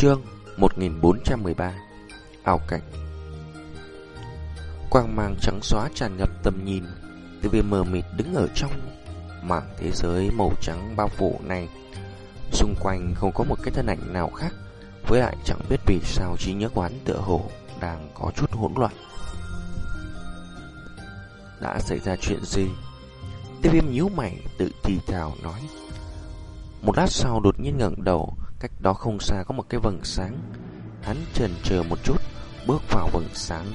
Chương 1413 Ảo cảnh. Quang mang trắng xóa tràn ngập tầm nhìn, Tiêu viêm mờ mịt đứng ở trong mảng thế giới màu trắng bao phủ này. Xung quanh không có một cái thân ảnh nào khác, Với lại chẳng biết vì sao trí nhớ quán tựa hồ đang có chút hỗn loạn. Đã xảy ra chuyện gì? Tiêu viêm nhíu mày, tự thì thào nói. Một lát sau đột nhiên ngẩng đầu Cách đó không xa có một cái vầng sáng. Hắn chần chờ một chút, Bước vào vầng sáng.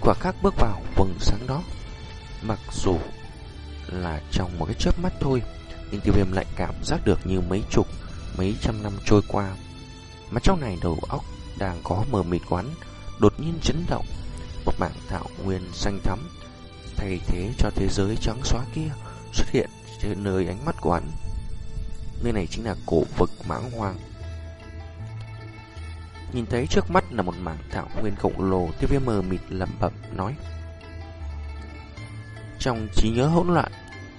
Quả khác bước vào vầng sáng đó, Mặc dù là trong một cái chớp mắt thôi, Nhưng tiêu viêm lại cảm giác được như mấy chục, Mấy trăm năm trôi qua. Mà trong này đầu óc đang có mờ mịt quán, Đột nhiên chấn động. Một mảng thảo nguyên xanh thắm, Thay thế cho thế giới trắng xóa kia Xuất hiện trên nơi ánh mắt của hắn. Nơi này chính là cổ vực mãng hoang. Nhìn thấy trước mắt là một mảng thảo nguyên khổng lồ, Tiêu viêm mờ mịt lẩm bẩm nói. Trong trí nhớ hỗn loạn,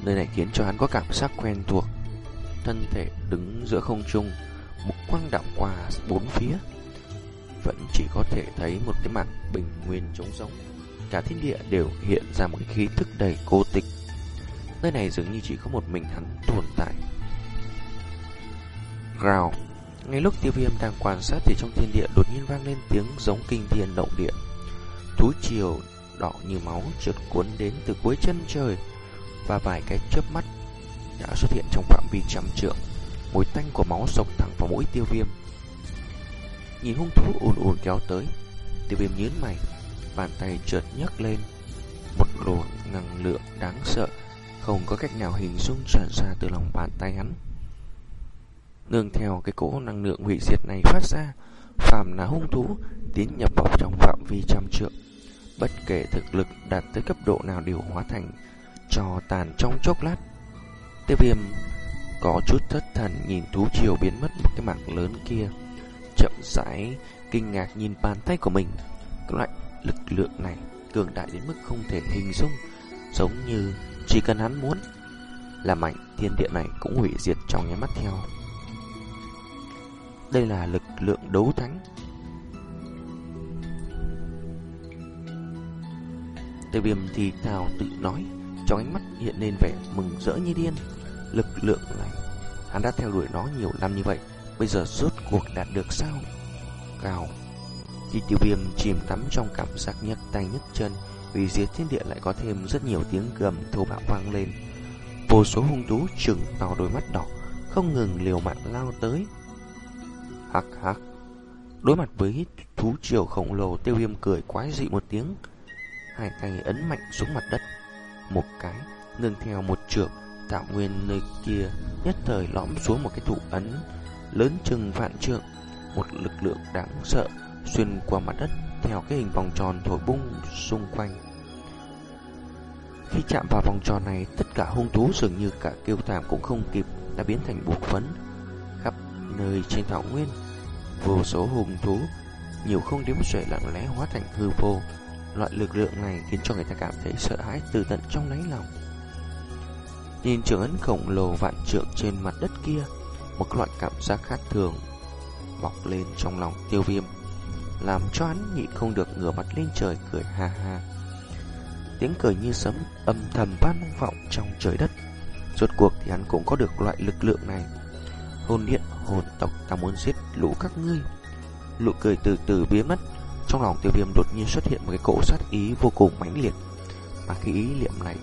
Nơi này khiến cho hắn có cảm giác quen thuộc. Thân thể đứng giữa không trung Một quang đạo qua bốn phía. Vẫn chỉ có thể thấy một cái mặt bình nguyên trống rỗng. Cả thiên địa đều hiện ra một khí thức đầy cô tịch. Nơi này dường như chỉ có một mình hắn tồn tại. Gào. Ngay lúc tiêu viêm đang quan sát Thì trong thiên địa đột nhiên vang lên tiếng giống kinh thiên động địa. Thú chiều đỏ như máu trượt cuốn đến từ cuối chân trời, Và vài cái chớp mắt Đã xuất hiện trong phạm vi trăm trượng. Mùi tanh của máu sộc thẳng vào mũi tiêu viêm. Nhìn hung thú ùn ùn kéo tới, Tiêu viêm nhớn mày, Bàn tay trượt nhấc lên. Một luồng năng lượng đáng sợ, Không có cách nào hình dung tràn ra từ lòng bàn tay hắn. Nương theo cái cỗ năng lượng hủy diệt này phát ra, phàm là hung thú tiến nhập vào trong phạm vi trăm trượng. Bất kể thực lực đạt tới cấp độ nào đều hóa thành trò tàn trong chốc lát. Tiêu viêm có chút thất thần nhìn thú triều biến mất một cái mảng lớn kia. Chậm rãi, kinh ngạc nhìn bàn tay của mình. Cái loại lực lượng này cường đại đến mức không thể hình dung. Giống như chỉ cần hắn muốn là mạnh thiên địa này cũng hủy diệt trong nháy mắt theo. Đây là lực lượng đấu thánh. Tiêu viêm thì thào tự nói, Trong ánh mắt hiện lên vẻ mừng rỡ như điên. Lực lượng này, Hắn đã theo đuổi nó nhiều năm như vậy, Bây giờ rốt cuộc đạt được sao? Cào Khi tiêu viêm chìm tắm trong cảm giác nhấc tay nhấc chân, Vì dưới thiên địa lại có thêm rất nhiều tiếng gầm thô bạo vang lên. Vô số hung thú trừng to đôi mắt đỏ, Không ngừng liều mạng lao tới. Hắc hắc. Đối mặt với thú triều khổng lồ tiêu viêm cười quái dị một tiếng. Hai tay ấn mạnh xuống mặt đất. Một cái, nương theo một trượng, tạo nguyên nơi kia nhất thời lõm xuống một cái thủ ấn lớn chừng vạn trượng. Một lực lượng đáng sợ xuyên qua mặt đất theo cái hình vòng tròn thổi bung xung quanh. Khi chạm vào vòng tròn này, tất cả hung thú dường như cả kêu thảm cũng không kịp đã biến thành bột phấn. Nơi trên thảo nguyên. Vô số hùng thú, Nhiều không đếm xuể lặng lẽ hóa thành hư vô. Loại lực lượng này khiến cho người ta cảm thấy sợ hãi từ tận trong đáy lòng. Nhìn trường ấn khổng lồ vạn trượng trên mặt đất kia, Một loại cảm giác khác thường Bọc lên trong lòng tiêu viêm, Làm cho hắn nhịn không được ngửa mặt lên trời cười ha ha. Tiếng cười như sấm, âm thầm vang vọng trong trời đất. Rốt cuộc thì hắn cũng có được loại lực lượng này. Hồn điện hồn tộc ta muốn giết lũ các ngươi. Lũ cười từ từ biến mất, Trong lòng tiêu viêm đột nhiên xuất hiện một cái cỗ sát ý vô cùng mãnh liệt. Mà khi ý niệm này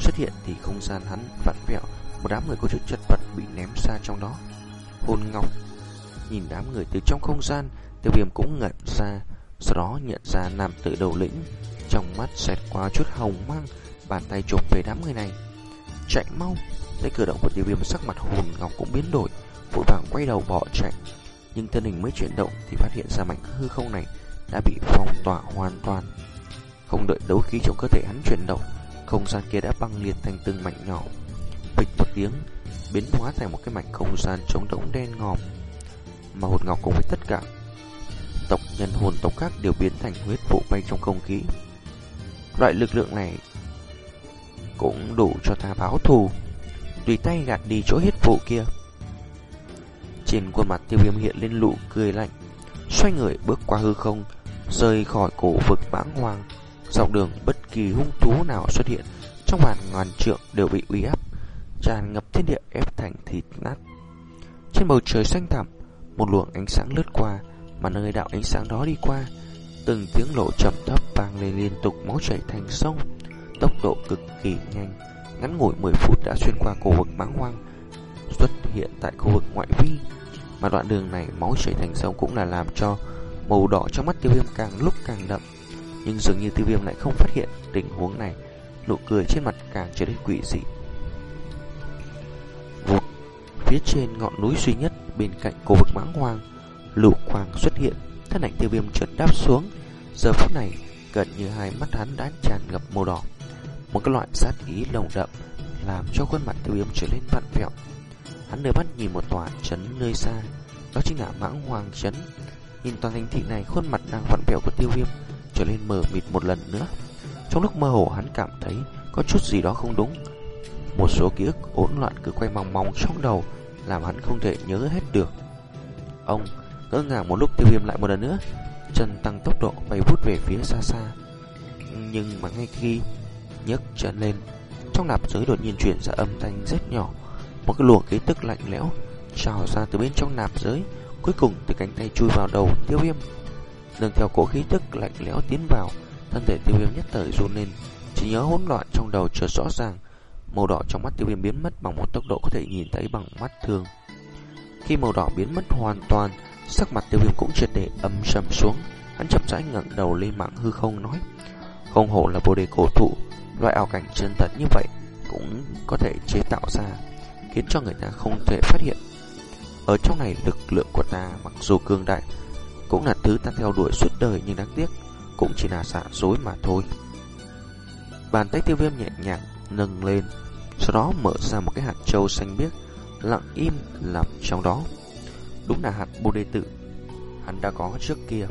xuất hiện thì không gian hắn vặn vẹo, Một đám người có chút chật vật bị ném xa trong đó. Hồn ngọc Nhìn đám người từ trong không gian, Tiêu viêm cũng ngẩn ra, Sau đó nhận ra nam tử đầu lĩnh, Trong mắt xẹt qua chút hồng mang, Bàn tay chụp về đám người này. Chạy mau, Thấy cử động của tiêu viêm sắc mặt hồn ngọc cũng biến đổi vội vàng quay đầu bỏ chạy. Nhưng thân hình mới chuyển động thì phát hiện ra mảnh hư không này đã bị phong tỏa hoàn toàn. Không đợi đấu khí trong cơ thể hắn chuyển động, không gian kia đã băng liệt thành từng mảnh nhỏ. Bịch một tiếng, biến hóa thành một cái mảnh không gian trống rỗng đen ngòm. Mà hột ngọc cùng với tất cả tộc nhân hồn tộc khác đều biến thành huyết vụ bay trong không khí. Loại lực lượng này cũng đủ cho ta báo thù. Tùy tay gạt đi chỗ huyết vụ kia. Trên khuôn mặt tiêu viêm hiện lên lụ cười lạnh. Xoay người bước qua hư không Rơi khỏi cổ vực bãng hoàng. Dọc đường bất kỳ hung thú nào xuất hiện, Trong bàn ngàn trượng đều bị uy áp, Tràn ngập thiên địa ép thành thịt nát. Trên bầu trời xanh thẳm, Một luồng ánh sáng lướt qua, Mà nơi đạo ánh sáng đó đi qua, Từng tiếng lộ trầm thấp vang lên liên tục máu chảy thành sông. Tốc độ cực kỳ nhanh, Ngắn ngủi 10 phút đã xuyên qua cổ vực mãng hoang Xuất hiện tại khu vực ngoại vi. Mà đoạn đường này máu chảy thành sông cũng là làm cho Màu đỏ trong mắt tiêu viêm càng lúc càng đậm. Nhưng dường như tiêu viêm lại không phát hiện tình huống này. Nụ cười trên mặt càng trở nên quỷ dị. Vụt, Phía trên ngọn núi duy nhất bên cạnh cổ vực mãng hoang, Lũ quang xuất hiện, Thân ảnh tiêu viêm trượt đáp xuống. Giờ phút này, gần như hai mắt hắn đã tràn ngập màu đỏ. Một cái loại sát ý lồng đậm Làm cho khuôn mặt tiêu viêm trở nên vặn vẹo. Hắn đưa mắt nhìn một tòa trấn nơi xa. Đó chính là mãng hoàng trấn. Nhìn toàn thành thị này, khuôn mặt đang vặn vẹo của tiêu viêm Trở nên mờ mịt một lần nữa. Trong lúc mơ hồ, hắn cảm thấy Có chút gì đó không đúng. Một số ký ức hỗn loạn cứ quay mong mong trong đầu, Làm hắn không thể nhớ hết được. Ông, ngỡ ngàng một lúc, tiêu viêm lại một lần nữa. Chân tăng tốc độ, bay vút về phía xa xa. Nhưng mà ngay khi nhấc chân lên, Trong nạp giới đột nhiên chuyển ra âm thanh rất nhỏ. Một cái luồng khí tức lạnh lẽo trào ra từ bên trong nạp giới, Cuối cùng từ cánh tay chui vào đầu tiêu viêm. Nâng theo cổ khí tức lạnh lẽo tiến vào, Thân thể tiêu viêm nhất thời run lên Chỉ nhớ hỗn loạn trong đầu chợt rõ ràng. Màu đỏ trong mắt tiêu viêm biến mất bằng một tốc độ có thể nhìn thấy bằng mắt thường. Khi màu đỏ biến mất hoàn toàn, Sắc mặt tiêu viêm cũng triệt để âm trầm xuống. Hắn chậm rãi ngẩng đầu lên mạng hư không nói, Không hổ là bồ đề cổ thụ, Loại ảo cảnh chân thật như vậy Cũng có thể chế tạo ra. Khiến cho người ta không thể phát hiện. Ở trong này, lực lượng của ta Mặc dù cương đại, Cũng là thứ ta theo đuổi suốt đời nhưng đáng tiếc Cũng chỉ là giả dối mà thôi. Bàn tay tiêu viêm nhẹ nhàng nâng lên, Sau đó mở ra một cái hạt châu xanh biếc, Lặng im nằm trong đó. Đúng là hạt bồ đề tự. Hắn đã có trước kia.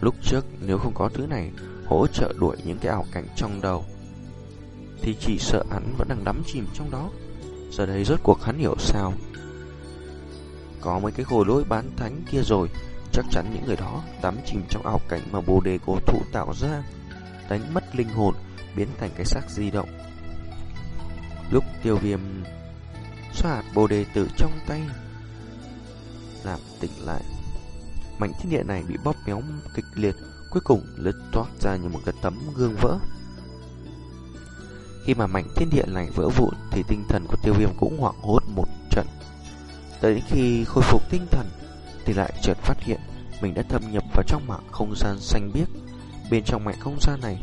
Lúc trước, nếu không có thứ này, Hỗ trợ đuổi những cái ảo cảnh trong đầu, Thì chỉ sợ hắn vẫn đang đắm chìm trong đó. Giờ đây rốt cuộc hắn hiểu sao Có mấy cái khối lỗi bán thánh kia rồi Chắc chắn những người đó đắm chìm trong ảo cảnh mà bồ đề cố thụ tạo ra Đánh mất linh hồn Biến thành cái xác di động Lúc tiêu viêm Xóa hạt bồ đề tử trong tay làm tỉnh lại. Mảnh thiên địa này bị bóp méo kịch liệt, cuối cùng lướt toát ra như một cái tấm gương vỡ. Khi mà mảnh thiên địa này vỡ vụn thì tinh thần của tiêu viêm cũng hoảng hốt một trận. Tới khi khôi phục tinh thần thì lại chợt phát hiện mình đã thâm nhập vào trong mạng không gian xanh biếc. Bên trong mảnh không gian này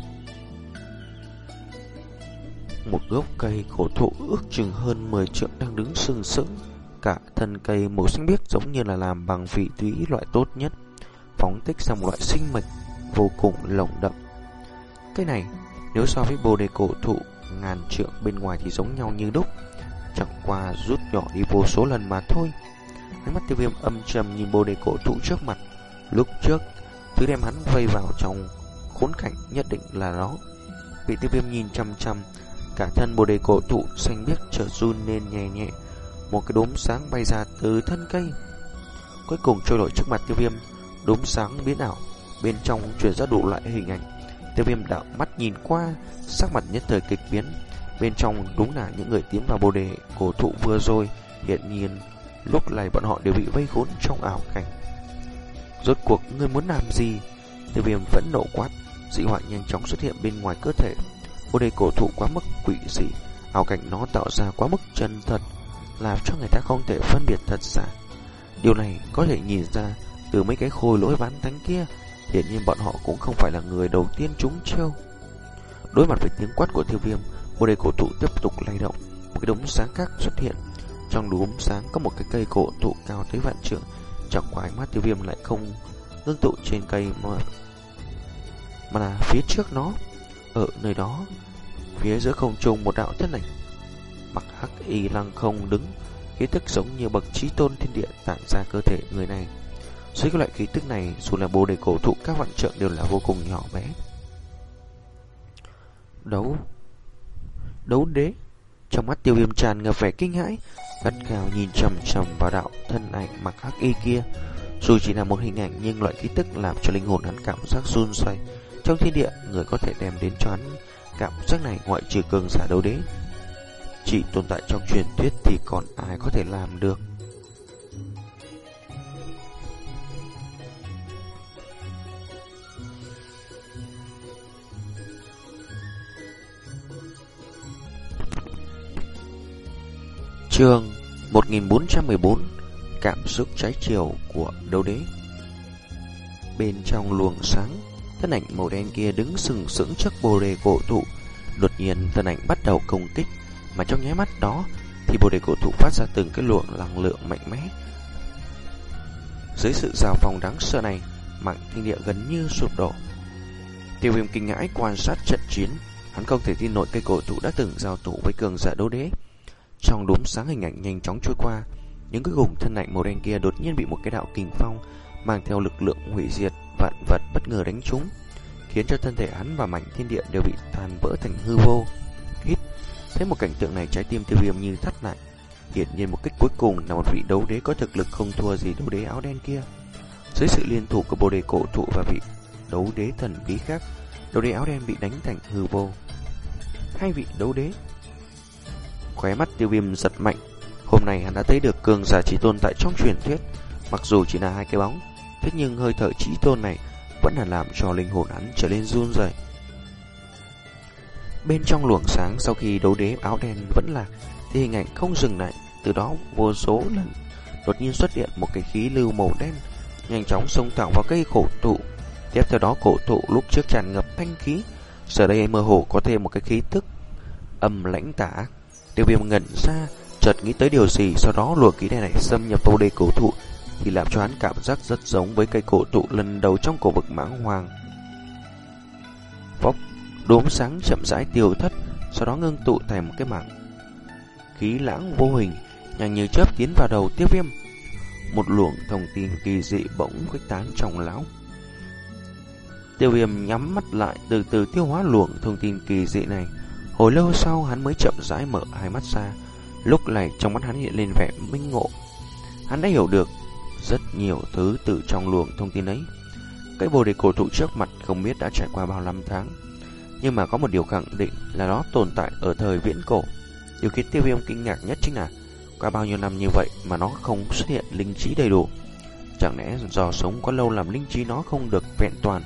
một gốc cây cổ thụ ước chừng hơn 10 trượng đang đứng sừng sững Cả thân cây màu xanh biếc giống như là làm bằng vị túy loại tốt nhất, phóng tích ra một loại sinh mệnh vô cùng lồng đậm. Cái này, nếu so với bồ đề cổ thụ ngàn trượng bên ngoài thì giống nhau như đúc, chẳng qua rút nhỏ đi vô số lần mà thôi. Ánh mắt tiêu viêm âm trầm nhìn bồ đề cổ thụ trước mặt. Lúc trước, thứ đem hắn vây vào trong khốn cảnh nhất định là nó. Bị tiêu viêm nhìn chăm chăm, cả thân bồ đề cổ thụ xanh biếc trở run lên nhẹ nhẹ một cái đốm sáng bay ra từ thân cây Cuối cùng trôi nổi trước mặt tiêu viêm Đốm sáng biến ảo Bên trong chuyển ra đủ loại hình ảnh Tiêu viêm đạo mắt nhìn qua Sắc mặt nhất thời kịch biến. Bên trong đúng là những người tiến vào bồ đề Cổ thụ vừa rồi Hiện nhiên lúc này bọn họ đều bị vây khốn trong ảo cảnh. Rốt cuộc ngươi muốn làm gì? Tiêu viêm vẫn nộ quát. Dị họa nhanh chóng xuất hiện bên ngoài cơ thể. Bồ đề cổ thụ quá mức quỷ dị Ảo cảnh nó tạo ra quá mức chân thật làm cho người ta không thể phân biệt thật giả. Điều này có thể nhìn ra từ mấy cái khôi lỗi ván thánh kia, hiện nhiên bọn họ cũng không phải là người đầu tiên trúng chiêu. Đối mặt với tiếng quát của tiêu viêm, một đề cổ thụ tiếp tục lay động, một cái đống sáng khác xuất hiện. Trong đốm sáng có một cái cây cổ thụ cao tới vạn trượng, chẳng qua ánh mắt tiêu viêm lại không ngưng tụ trên cây mà mà là phía trước nó. Ở nơi đó, phía giữa không trung một đạo thân ảnh mặc hắc y lăng không đứng, khí tức giống như bậc trí tôn thiên địa tản ra cơ thể người này. Dưới các loại khí tức này, dù là bồ đề cổ thụ các vạn trượng đều là vô cùng nhỏ bé. Đấu. Đấu đế. Trong mắt tiêu viêm tràn ngập vẻ kinh hãi Gắt gào nhìn trầm trầm vào đạo thân ảnh mặc hắc y kia. Dù chỉ là một hình ảnh nhưng loại khí tức làm cho linh hồn hắn cảm giác run xoay Trong thiên địa, người có thể đem đến cho hắn cảm giác này ngoại trừ cường giả đấu đế. Chỉ tồn tại trong truyền thuyết thì còn ai có thể làm được? Chương 1414 Cảm xúc trái chiều của đấu đế. Bên trong luồng sáng, Thân ảnh màu đen kia đứng sừng sững trước bồ đề cổ thụ. Đột nhiên, thân ảnh bắt đầu công kích, Mà trong nháy mắt đó Thì bồ đề cổ thụ phát ra từng cái luồng năng lượng mạnh mẽ. Dưới sự giao phong đáng sợ này Mạng thiên địa gần như sụp đổ. Tiêu viêm kinh ngãi quan sát trận chiến, Hắn không thể tin nổi cây cổ thụ đã từng giao thủ với cường giả đấu đế trong đốm sáng hình ảnh nhanh chóng trôi qua, những cái gùng thân ảnh màu đen kia đột nhiên bị một cái đạo kình phong mang theo lực lượng hủy diệt vạn vật bất ngờ đánh trúng, khiến cho thân thể hắn và mảnh thiên địa đều bị tan vỡ thành hư vô. Hít, thấy một cảnh tượng này trái tim tiêu viêm như thắt lại. Hiện nhiên một kích cuối cùng là một vị đấu đế có thực lực không thua gì đấu đế áo đen kia. Dưới sự liên thủ của bồ đề cổ thụ và vị đấu đế thần bí khác, đấu đế áo đen bị đánh thành hư vô. Hai vị đấu đế Khóe mắt tiêu viêm giật mạnh. Hôm nay hắn đã thấy được cường giả trí tôn tại trong truyền thuyết. Mặc dù chỉ là hai cái bóng, Thế nhưng hơi thở trí tôn này Vẫn là làm cho linh hồn hắn trở nên run rẩy. Bên trong luồng sáng Sau khi đấu đế áo đen vẫn lạc, Thì hình ảnh không dừng lại. Từ đó, vô số lần Đột nhiên xuất hiện một cái khí lưu màu đen, Nhanh chóng xông thẳng vào cây cổ thụ Tiếp theo đó, cổ thụ lúc trước tràn ngập thanh khí. Giờ đây mơ hồ có thêm một cái khí tức Âm lãnh tả. Tiêu viêm ngẩn ra, chợt nghĩ tới điều gì, sau đó luồng khí này này xâm nhập tô đầy cổ thụ, thì làm cho hắn cảm giác rất giống với cây cổ thụ lần đầu trong cổ vực mãng hoàng. Vóc đốm sáng chậm rãi tiêu thất, sau đó ngưng tụ thành một cái mảng khí lãng vô hình, nhanh như chớp tiến vào đầu tiêu viêm. Một luồng thông tin kỳ dị bỗng khuếch tán trong lão. Tiêu viêm nhắm mắt lại từ từ tiêu hóa luồng thông tin kỳ dị này. Hồi lâu sau hắn mới chậm rãi mở hai mắt ra. Lúc này trong mắt hắn hiện lên vẻ minh ngộ. Hắn đã hiểu được rất nhiều thứ từ trong luồng thông tin ấy. Cái bồ đề cổ thụ trước mặt không biết đã trải qua bao năm tháng. Nhưng mà có một điều khẳng định là nó tồn tại ở thời viễn cổ. Điều khiến tiêu viêm kinh ngạc nhất chính là Qua bao nhiêu năm như vậy mà nó không xuất hiện linh trí đầy đủ. Chẳng lẽ do sống quá lâu làm linh trí nó không được vẹn toàn,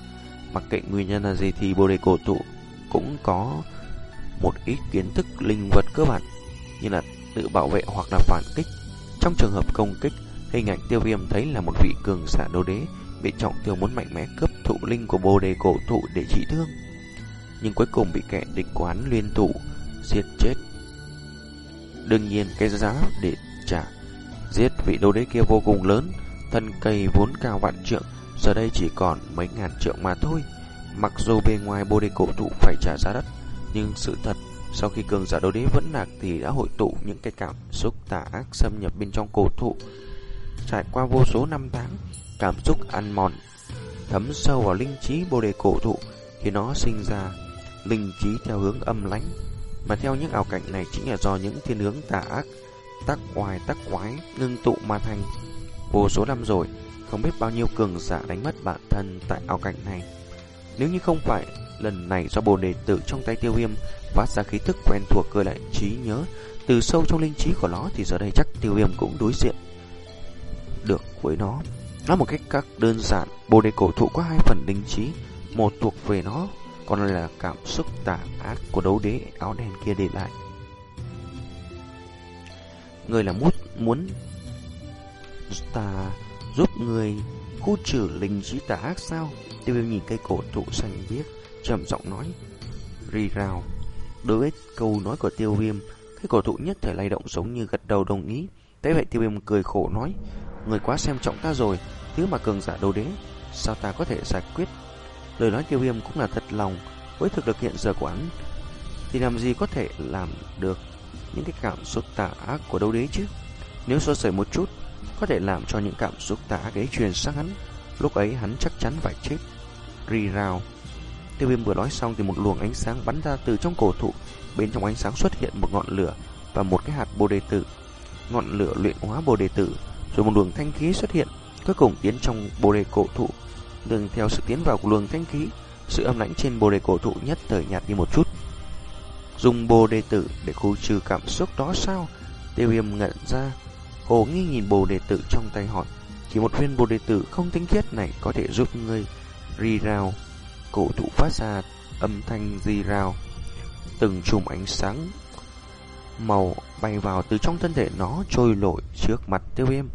Mặc kệ nguyên nhân là gì thì bồ đề cổ thụ cũng có một ít kiến thức linh vật cơ bản như là tự bảo vệ hoặc là phản kích. Trong trường hợp công kích, hình ảnh tiêu viêm thấy là một vị cường giả đô đế bị trọng thương muốn mạnh mẽ cướp thụ linh của bồ đề cổ thụ để trị thương. Nhưng cuối cùng bị kẻ địch quán liên thủ giết chết. Đương nhiên cái giá để trả giết vị đô đế kia vô cùng lớn, thân cây vốn cao vạn trượng, giờ đây chỉ còn mấy ngàn trượng mà thôi. Mặc dù bề ngoài bồ đề cổ thụ phải trả giá đất, nhưng sự thật, sau khi cường giả đấu đế vẫn lạc thì đã hội tụ những cái cảm xúc tà ác xâm nhập bên trong cổ thụ. Trải qua vô số năm tháng, cảm xúc ăn mòn, thấm sâu vào linh trí bồ đề cổ thụ khi nó sinh ra linh trí theo hướng âm lãnh. Mà theo những ảo cảnh này chính là do những thiên hướng tà ác, tắc oai tắc quái, ngưng tụ mà thành. Vô số năm rồi, không biết bao nhiêu cường giả đánh mất bản thân tại ảo cảnh này. Nếu như không phải Lần này do bồ đề tử trong tay tiêu viêm phát ra khí thức quen thuộc cơ lại trí nhớ từ sâu trong linh trí của nó thì giờ đây chắc tiêu viêm cũng đối diện được với nó. Nói một cách các đơn giản, bồ đề cổ thụ có hai phần linh trí, một thuộc về nó, còn là cảm xúc tà ác của đấu đế áo đen kia để lại. Người là mút muốn ta giúp người khu trừ linh trí tà ác sao? Tiêu viêm nhìn cây cổ thụ xanh biếc trầm giọng nói. Rì rào. Đối với câu nói của tiêu viêm, cái cổ thụ nhất thể lay động giống như gật đầu đồng ý. Thế vậy tiêu viêm cười khổ nói, người quá xem trọng ta rồi, thứ mà cường giả đầu đế, sao ta có thể giải quyết? Lời nói tiêu viêm cũng là thật lòng, với thực lực hiện giờ của hắn, thì làm gì có thể làm được những cái cảm xúc tà ác của đấu đế chứ? Nếu so sánh một chút, có thể làm cho những cảm xúc tà ác ấy truyền sang hắn, lúc ấy hắn chắc chắn phải chết. Rì rào. Tiêu viêm vừa nói xong thì một luồng ánh sáng bắn ra từ trong cổ thụ. Bên trong ánh sáng xuất hiện một ngọn lửa và một cái hạt bồ đề tử. Ngọn lửa luyện hóa bồ đề tử, rồi một luồng thanh khí xuất hiện, cuối cùng tiến trong bồ đề cổ thụ. Đường theo sự tiến vào của luồng thanh khí, sự âm lãnh trên bồ đề cổ thụ nhất thời nhạt đi một chút. Dùng bồ đề tử để khu trừ cảm xúc đó sao? Tiêu viêm ngẩn ra, hồ nghi nhìn bồ đề tử trong tay hỏi. Chỉ một viên bồ đề tử không tinh khiết này có thể giúp ngươi ri rào. Cổ thụ phát ra âm thanh di rào. Từng chùm ánh sáng màu bay vào từ trong thân thể nó trôi lội trước mặt tiêu viêm.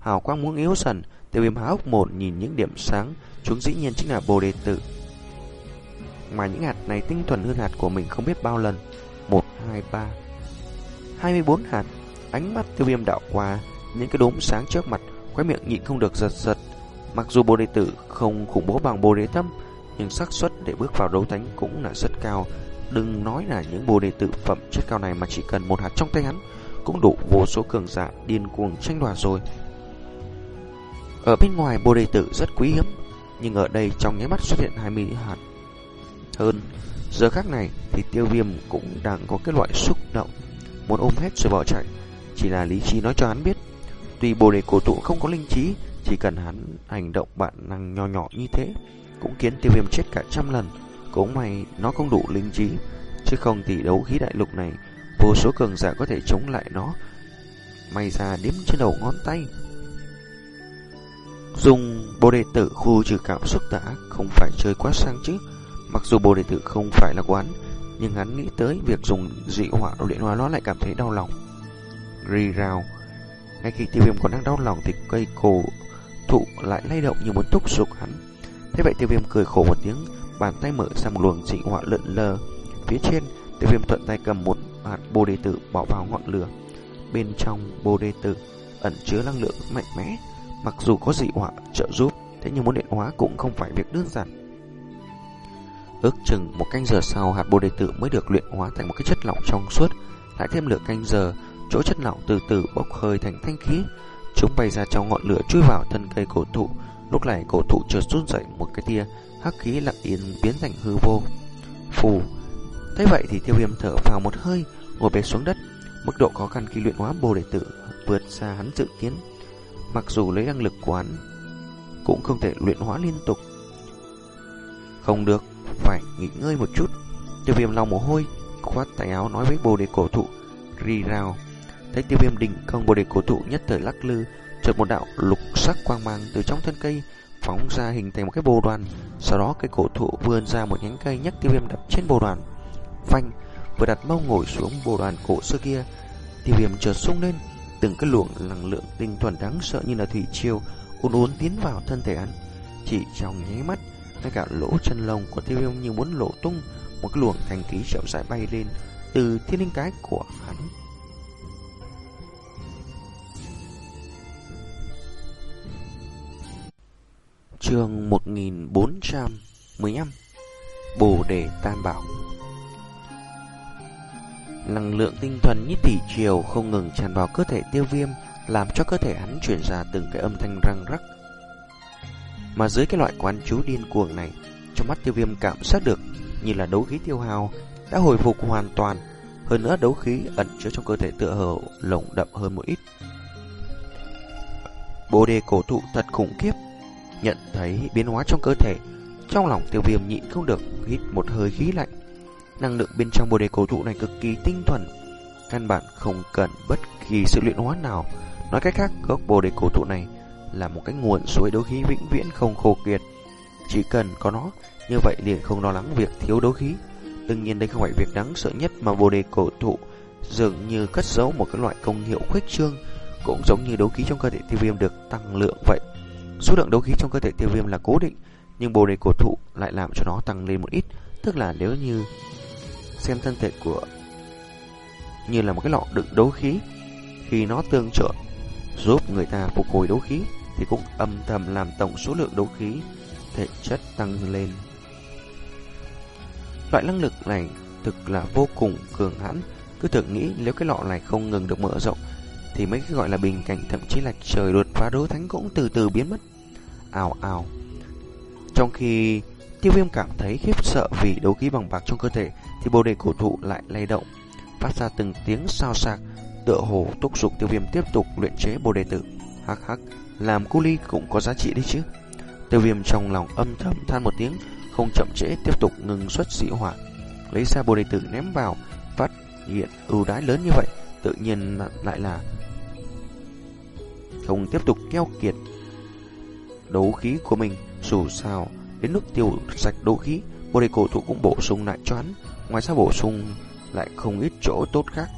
Hào quang muốn yếu dần, tiêu viêm há hốc một nhìn những điểm sáng, chúng dĩ nhiên chính là bồ đề tử. Mà những hạt này tinh thuần hơn hạt của mình không biết bao lần. 1, 2, 3, 24 hạt. Ánh mắt tiêu viêm đạo qua những cái đốm sáng trước mặt, khóe miệng nhịn không được giật giật. Mặc dù bồ đề tử không khủng bố bằng bồ đề tâm, nhưng xác suất để bước vào đấu thánh cũng là rất cao. Đừng nói là những bồ đề tự phẩm chất cao này mà chỉ cần một hạt trong tay hắn cũng đủ vô số cường giả điên cuồng tranh đoạt rồi. Ở bên ngoài bồ đề tự rất quý hiếm, nhưng ở đây trong nháy mắt xuất hiện 20 hạt. Hơn, giờ khác này thì tiêu viêm cũng đang có cái loại xúc động, muốn ôm hết rồi bỏ chạy. Chỉ là lý trí nói cho hắn biết, tuy bồ đề cổ tụ không có linh trí, chỉ cần hắn hành động bản năng nho nhỏ như thế, cũng khiến tiêu viêm chết cả trăm lần. Cũng may nó không đủ linh trí, chứ không thì đấu khí đại lục này, vô số cường giả có thể chống lại nó. May ra đếm trên đầu ngón tay. Dùng bồ đề tử khu trừ cảm xúc đã không phải chơi quá sang chứ. Mặc dù bồ đề tử không phải là quán, nhưng hắn nghĩ tới việc dùng dị hỏa luyện hóa nó lại cảm thấy đau lòng. Rì rào. Ngay khi tiêu viêm còn đang đau lòng thì cây cổ thụ lại lay động như muốn thúc giục hắn. Thế vậy tiêu viêm cười khổ một tiếng, bàn tay mở ra một luồng dị hỏa lượn lờ. Phía trên, tiêu viêm thuận tay cầm một hạt bồ đề tử bỏ vào ngọn lửa. Bên trong bồ đề tử ẩn chứa năng lượng mạnh mẽ. Mặc dù có dị hỏa trợ giúp, thế nhưng muốn luyện hóa cũng không phải việc đơn giản. Ước chừng một canh giờ sau hạt bồ đề tử mới được luyện hóa thành một cái chất lỏng trong suốt. Lại thêm lửa canh giờ, chỗ chất lỏng từ từ bốc hơi thành thanh khí. Chúng bay ra trong ngọn lửa chui vào thân cây cổ thụ. Lúc này cổ thụ chợt rút dậy một cái tia, hắc khí lặng yên biến thành hư vô. Phù. Thế vậy thì tiêu viêm thở vào một hơi, ngồi bệt xuống đất. Mức độ khó khăn khi luyện hóa bồ đề tử vượt xa hắn dự kiến. Mặc dù lấy năng lực của hắn cũng không thể luyện hóa liên tục. Không được, phải nghỉ ngơi một chút. Tiêu viêm lau mồ hôi, khoát tay áo nói với bồ đề cổ thụ, ri rào. Thấy tiêu viêm đỉnh công bồ đề cổ thụ nhất thời lắc lư, chợt một đạo lục sắc quang mang từ trong thân cây phóng ra hình thành một cái bồ đoàn. Sau đó cây cổ thụ vươn ra một nhánh cây nhấc tiêu viêm đập trên bồ đoàn. Phanh, vừa đặt mông ngồi xuống bồ đoàn cổ xưa kia, tiêu viêm chợt sung lên, từng cái luồng năng lượng tinh thuần đáng sợ như là thủy triều uốn uốn tiến vào thân thể hắn. Chỉ trong nháy mắt, ngay cả lỗ chân lông của tiêu viêm như muốn lộ tung một cái luồng thanh khí chậm rãi bay lên từ thiên linh cái của hắn. Trường 1415 Bồ đề tam bảo Năng lượng tinh thuần như tỷ chiều không ngừng tràn vào cơ thể tiêu viêm làm cho cơ thể hắn chuyển ra từng cái âm thanh răng rắc mà dưới cái loại quán chú điên cuồng này, trong mắt tiêu viêm cảm giác được như là đấu khí tiêu hao đã hồi phục hoàn toàn. Hơn nữa đấu khí ẩn chứa trong cơ thể tựa hồ lồng đậm hơn một ít. Bồ đề cổ thụ thật khủng khiếp. Nhận thấy biến hóa trong cơ thể, trong lòng tiêu viêm nhịn không được hít một hơi khí lạnh. Năng lượng bên trong bồ đề cổ thụ này cực kỳ tinh thuần, căn bản không cần bất kỳ sự luyện hóa nào. Nói cách khác, gốc bồ đề cổ thụ này là một cái nguồn suối đấu khí vĩnh viễn không khô kiệt. Chỉ cần có nó, như vậy liền không lo lắng việc thiếu đấu khí. Đương nhiên đây không phải việc đáng sợ nhất mà bồ đề cổ thụ dường như cất giấu một cái loại công hiệu khuếch trương, cũng giống như đấu khí trong cơ thể tiêu viêm được tăng lượng vậy. Số lượng đấu khí trong cơ thể tiêu viêm là cố định, nhưng bồ đề cổ thụ lại làm cho nó tăng lên một ít, tức là nếu như xem thân thể của như là một cái lọ đựng đấu khí, khi nó tương trợ giúp người ta phục hồi đấu khí thì cũng âm thầm làm tổng số lượng đấu khí thể chất tăng lên. Loại năng lực này thực là vô cùng cường hãn, cứ tưởng nghĩ nếu cái lọ này không ngừng được mở rộng thì mấy cái gọi là bình cảnh thậm chí là trời đột phá đấu thánh cũng từ từ biến mất. Ào ào. Trong khi tiêu viêm cảm thấy khiếp sợ vì đấu khí bằng bạc trong cơ thể thì bồ đề cổ thụ lại lay động. phát ra từng tiếng sao sạc, tựa hồ thúc giục tiêu viêm tiếp tục luyện chế bồ đề tử. Hắc hắc, làm cu ly cũng có giá trị đấy chứ. Tiêu viêm trong lòng âm thầm than một tiếng, không chậm trễ tiếp tục ngừng xuất dị hỏa. Lấy ra bồ đề tử ném vào, phát hiện ưu đãi lớn như vậy, tự nhiên lại là không tiếp tục keo kiệt đấu khí của mình. Dù sao, đến lúc tiêu sạch đấu khí, bồ đề cổ thụ cũng bổ sung lại cho hắn. Ngoài ra bổ sung lại không ít chỗ tốt khác.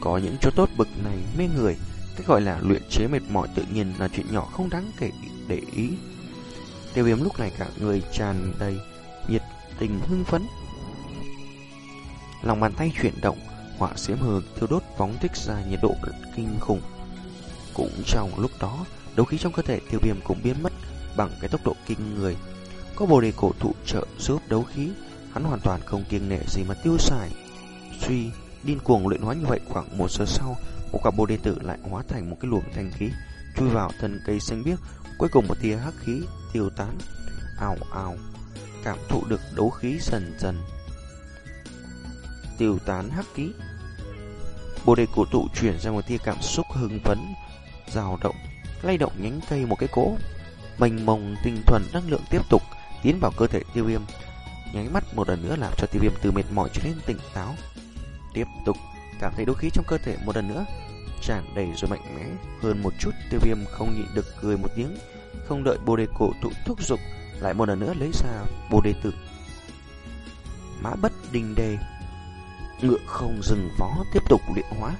Có những chỗ tốt bực này mê người, cái gọi là luyện chế mệt mỏi tự nhiên là chuyện nhỏ không đáng kể để ý. Tiêu viêm lúc này cả người tràn đầy nhiệt tình hưng phấn. Lòng bàn tay chuyển động, hỏa xiếm hờ thiêu đốt phóng thích ra nhiệt độ kinh khủng. Cũng trong lúc đó, đấu khí trong cơ thể tiêu viêm cũng biến mất bằng cái tốc độ kinh người. Có bồ đề cổ thụ trợ giúp đấu khí, hắn hoàn toàn không kiêng nể gì mà tiêu xài. Suy, điên cuồng luyện hóa như vậy khoảng một giờ sau, một quả bồ đề tử lại hóa thành một cái luồng thanh khí, chui vào thân cây xanh biếc, cuối cùng một tia hắc khí tiêu tán. Ào ào, cảm thụ được đấu khí dần dần tiêu tán hắc khí. Bồ đề cổ thụ chuyển ra một tia cảm xúc hưng phấn, dao động, lay động nhánh cây một cái cỗ. Mênh mông tinh thuần năng lượng tiếp tục tiến vào cơ thể tiêu viêm, nháy mắt một lần nữa làm cho tiêu viêm từ mệt mỏi trở nên tỉnh táo. Tiếp tục cảm thấy đấu khí trong cơ thể một lần nữa tràn đầy rồi mạnh mẽ hơn một chút tiêu viêm không nhịn được cười một tiếng không đợi bồ đề cổ thụ thúc giục lại một lần nữa lấy ra bồ đề tử mã bất đình đề ngựa không dừng vó tiếp tục luyện hóa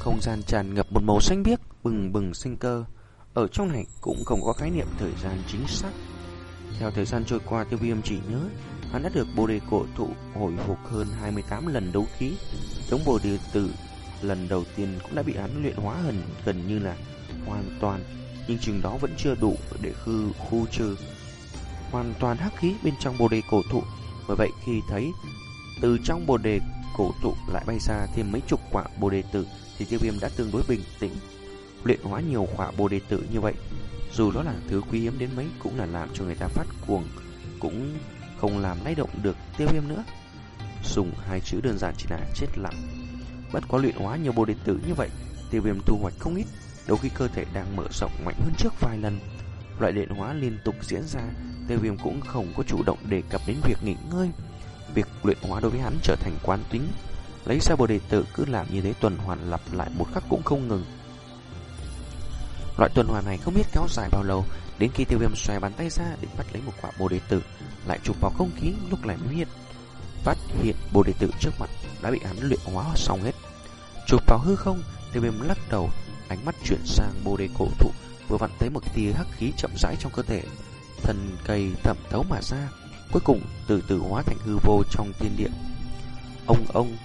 không gian tràn ngập một màu xanh biếc bừng bừng sinh cơ ở trong này cũng không có khái niệm thời gian chính xác theo thời gian trôi qua tiêu viêm chỉ nhớ hắn đã được bồ đề cổ thụ hồi phục hơn 28 lần đấu khí. Giống bồ đề tử lần đầu tiên cũng đã bị hắn luyện hóa hần gần như là hoàn toàn, nhưng chừng đó vẫn chưa đủ để khư khu trừ hoàn toàn hắc khí bên trong bồ đề cổ thụ. Bởi vậy khi thấy từ trong bồ đề cổ tụ lại bay ra thêm mấy chục quả bồ đề tử thì tiêu viêm đã tương đối bình tĩnh. Luyện hóa nhiều quả bồ đề tử như vậy, dù đó là thứ quý hiếm đến mấy cũng là làm cho người ta phát cuồng, cũng không làm lay động được tiêu viêm nữa. Dùng hai chữ đơn giản chỉ là chết lặng. Bất quá luyện hóa nhiều bồ đề tử như vậy, tiêu viêm thu hoạch không ít, đôi khi cơ thể đang mở rộng mạnh hơn trước vài lần. Loại luyện hóa liên tục diễn ra, tiêu viêm cũng không có chủ động đề cập đến việc nghỉ ngơi. Việc luyện hóa đối với hắn trở thành quán tính. Lấy ra bồ đề tự cứ làm như thế tuần hoàn lặp lại một khắc cũng không ngừng. Loại tuần hoàn này không biết kéo dài bao lâu, đến khi tiêu viêm xòe bàn tay ra để bắt lấy một quả bồ đề tử, lại chụp vào không khí lúc này mới hiện phát hiện bồ đề tử trước mặt đã bị hắn luyện hóa xong hết. Chụp vào hư không, tiêu viêm lắc đầu, ánh mắt chuyển sang bồ đề cổ thụ, vừa vặn thấy một tia hắc khí chậm rãi trong cơ thể, thần cây thẩm thấu mà ra, cuối cùng từ từ hóa thành hư vô trong thiên địa. Ông ông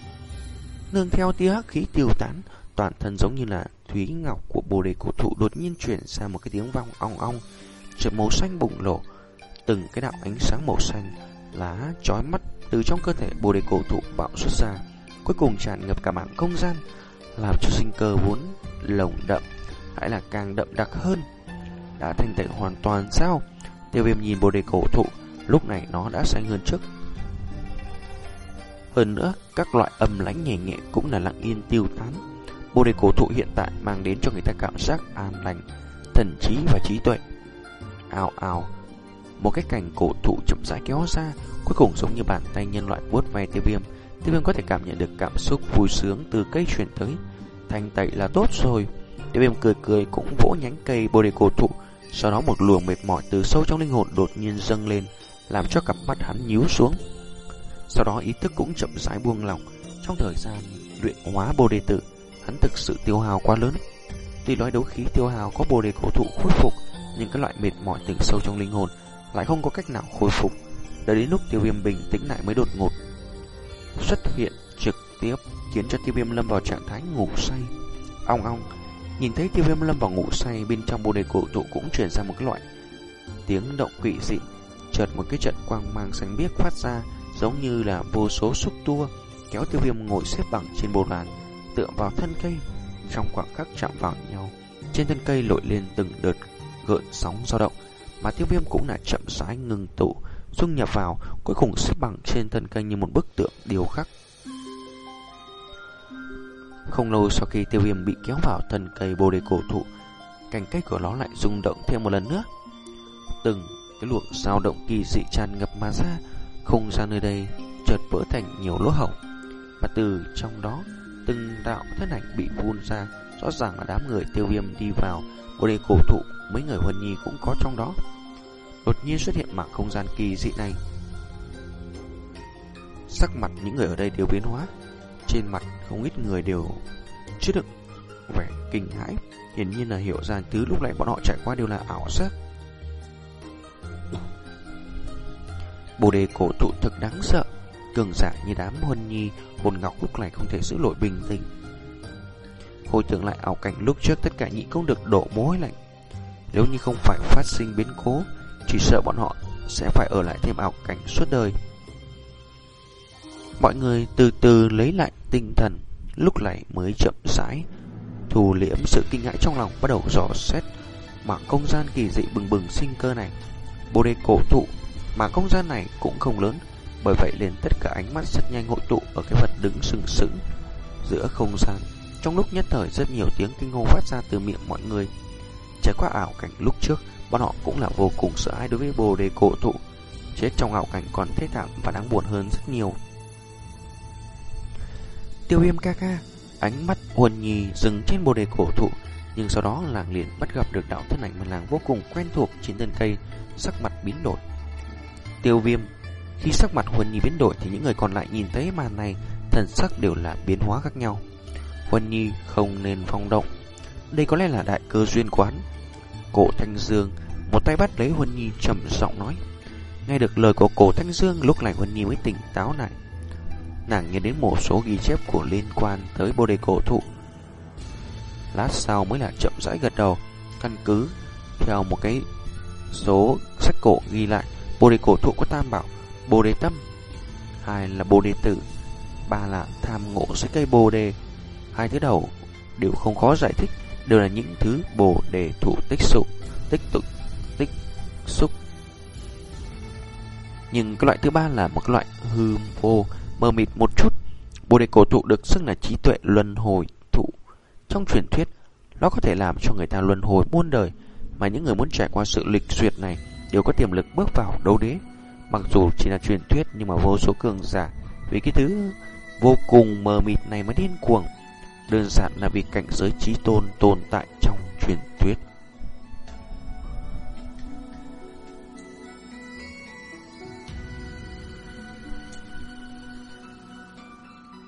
nương theo tia hắc khí tiêu tán, toàn thân giống như là thúy ngọc của bồ đề cổ thụ đột nhiên chuyển sang một cái tiếng vang ong ong, chợt màu xanh bùng nổ, từng cái đạo ánh sáng màu xanh lá chói mắt từ trong cơ thể bồ đề cổ thụ bạo xuất ra, cuối cùng tràn ngập cả mảng không gian, làm cho sinh cơ vốn lồng đậm lại là càng đậm đặc hơn. Đã thành tựu hoàn toàn sao? Tiêu viêm nhìn bồ đề cổ thụ, lúc này nó đã xanh hơn trước. Hơn nữa, các loại âm lãnh nhẹ nhẹ cũng là lặng yên tiêu tán. Bồ đề cổ thụ hiện tại mang đến cho người ta cảm giác an lành, thần trí và trí tuệ. Ào ào, một cái cành cổ thụ chậm rãi kéo ra, cuối cùng giống như bàn tay nhân loại vuốt ve tiêu viêm. Tiêu viêm có thể cảm nhận được cảm xúc vui sướng từ cây chuyển tới. Thanh tẩy là tốt rồi. Tiêu viêm cười cười cũng vỗ nhánh cây bồ đề cổ thụ. Sau đó một luồng mệt mỏi từ sâu trong linh hồn đột nhiên dâng lên, làm cho cặp mắt hắn nhíu xuống. Sau đó ý thức cũng chậm rãi buông lỏng. Trong thời gian luyện hóa bồ đề tử, hắn thực sự tiêu hào quá lớn. Tuy nói đấu khí tiêu hào có bồ đề cổ thụ khôi phục, nhưng cái loại mệt mỏi từ sâu trong linh hồn lại không có cách nào khôi phục. Đợi đến lúc tiêu viêm bình tĩnh lại mới đột ngột xuất hiện trực tiếp khiến cho tiêu viêm lâm vào trạng thái ngủ say. Ong ong, nhìn thấy tiêu viêm lâm vào ngủ say bên trong bồ đề cổ thụ cũng truyền ra một cái loại tiếng động quỷ dị. Chợt một cái trận quang mang xanh biếc phát ra giống như là vô số xúc tua kéo tiêu viêm ngồi xếp bằng trên bồ đoàn tựa vào thân cây trong khoảng khắc chạm vào nhau. Trên thân cây lội lên từng đợt gợn sóng dao động mà tiêu viêm cũng lại chậm rãi ngừng tụ, dung nhập vào, cuối cùng xếp bằng trên thân cây như một bức tượng điêu khắc. Không lâu sau khi tiêu viêm bị kéo vào thân cây bồ đề cổ thụ, cành cây của nó lại rung động thêm một lần nữa. Từng cái luồng dao động kỳ dị tràn ngập mà ra, không gian nơi đây chợt vỡ thành nhiều lỗ hổng. Và từ trong đó, từng đạo thân ảnh bị phun ra, rõ ràng là đám người tiêu viêm đi vào bồ đề cổ thụ, mấy người huân nhi cũng có trong đó. Đột nhiên xuất hiện mạng không gian kỳ dị này. Sắc mặt những người ở đây đều biến hóa, trên mặt không ít người đều chứa đựng vẻ kinh hãi, hiển nhiên là hiểu ra thứ lúc nãy bọn họ trải qua đều là ảo giác. Bồ đề cổ thụ thực đáng sợ, cường giả như đám huân nhi, hồn ngọc lúc này không thể giữ nổi bình tĩnh. Hồi tưởng lại ảo cảnh lúc trước tất cả nhị cũng được đổ mối lạnh. Nếu như không phải phát sinh biến cố, chỉ sợ bọn họ sẽ phải ở lại thêm ảo cảnh suốt đời. Mọi người từ từ lấy lại tinh thần, lúc này mới chậm rãi thù liễm sự kinh ngãi trong lòng bắt đầu dò xét mảng không gian kỳ dị bừng bừng sinh cơ này. Bồ đề cổ thụ, không gian này cũng không lớn, bởi vậy liền tất cả ánh mắt rất nhanh hội tụ ở cái vật đứng sừng sững giữa không gian. Trong lúc nhất thời rất nhiều tiếng kinh hô phát ra từ miệng mọi người. Trải qua ảo cảnh lúc trước, bọn họ cũng là vô cùng sợ hãi đối với bồ đề cổ thụ. Chết trong ảo cảnh còn thế thảm và đáng buồn hơn rất nhiều. Tiêu viêm ca ca, ánh mắt huồn nhì dừng trên bồ đề cổ thụ, nhưng sau đó làng liền bắt gặp được đạo thân ảnh mà làng vô cùng quen thuộc trên thân cây, sắc mặt biến đổi. Tiêu viêm, khi sắc mặt huân nhi biến đổi thì những người còn lại nhìn thấy màn này, thần sắc đều là biến hóa khác nhau. Huân Nhi không nên phong động. Đây có lẽ là đại cơ duyên quán. Cổ Thanh Dương một tay bắt lấy Huân Nhi trầm giọng nói. Nghe được lời của cổ Thanh Dương lúc này Huân Nhi mới tỉnh táo lại. Nàng nghe đến một số ghi chép của liên quan tới bồ đề cổ thụ. Lát sau mới là chậm rãi gật đầu, căn cứ theo một cái số sách cổ ghi lại bồ đề cổ thụ có tam bảo, bồ đề tâm, hai là bồ đề tử, ba là tham ngộ dưới cây bồ đề, hai thứ đầu đều không khó giải thích, đều là những thứ bồ đề thụ tích sụ, tích tụ, tích xúc. Nhưng cái loại thứ ba là một loại hư vô mờ mịt một chút. Bồ đề cổ thụ được xưng là trí tuệ luân hồi thụ. Trong truyền thuyết, nó có thể làm cho người ta luân hồi muôn đời, mà những người muốn trải qua sự lịch duyệt này đều có tiềm lực bước vào đấu đế. Mặc dù chỉ là truyền thuyết nhưng mà vô số cường giả vì cái thứ vô cùng mờ mịt này mới điên cuồng. Đơn giản là vì cảnh giới trí tôn tồn tại trong truyền thuyết.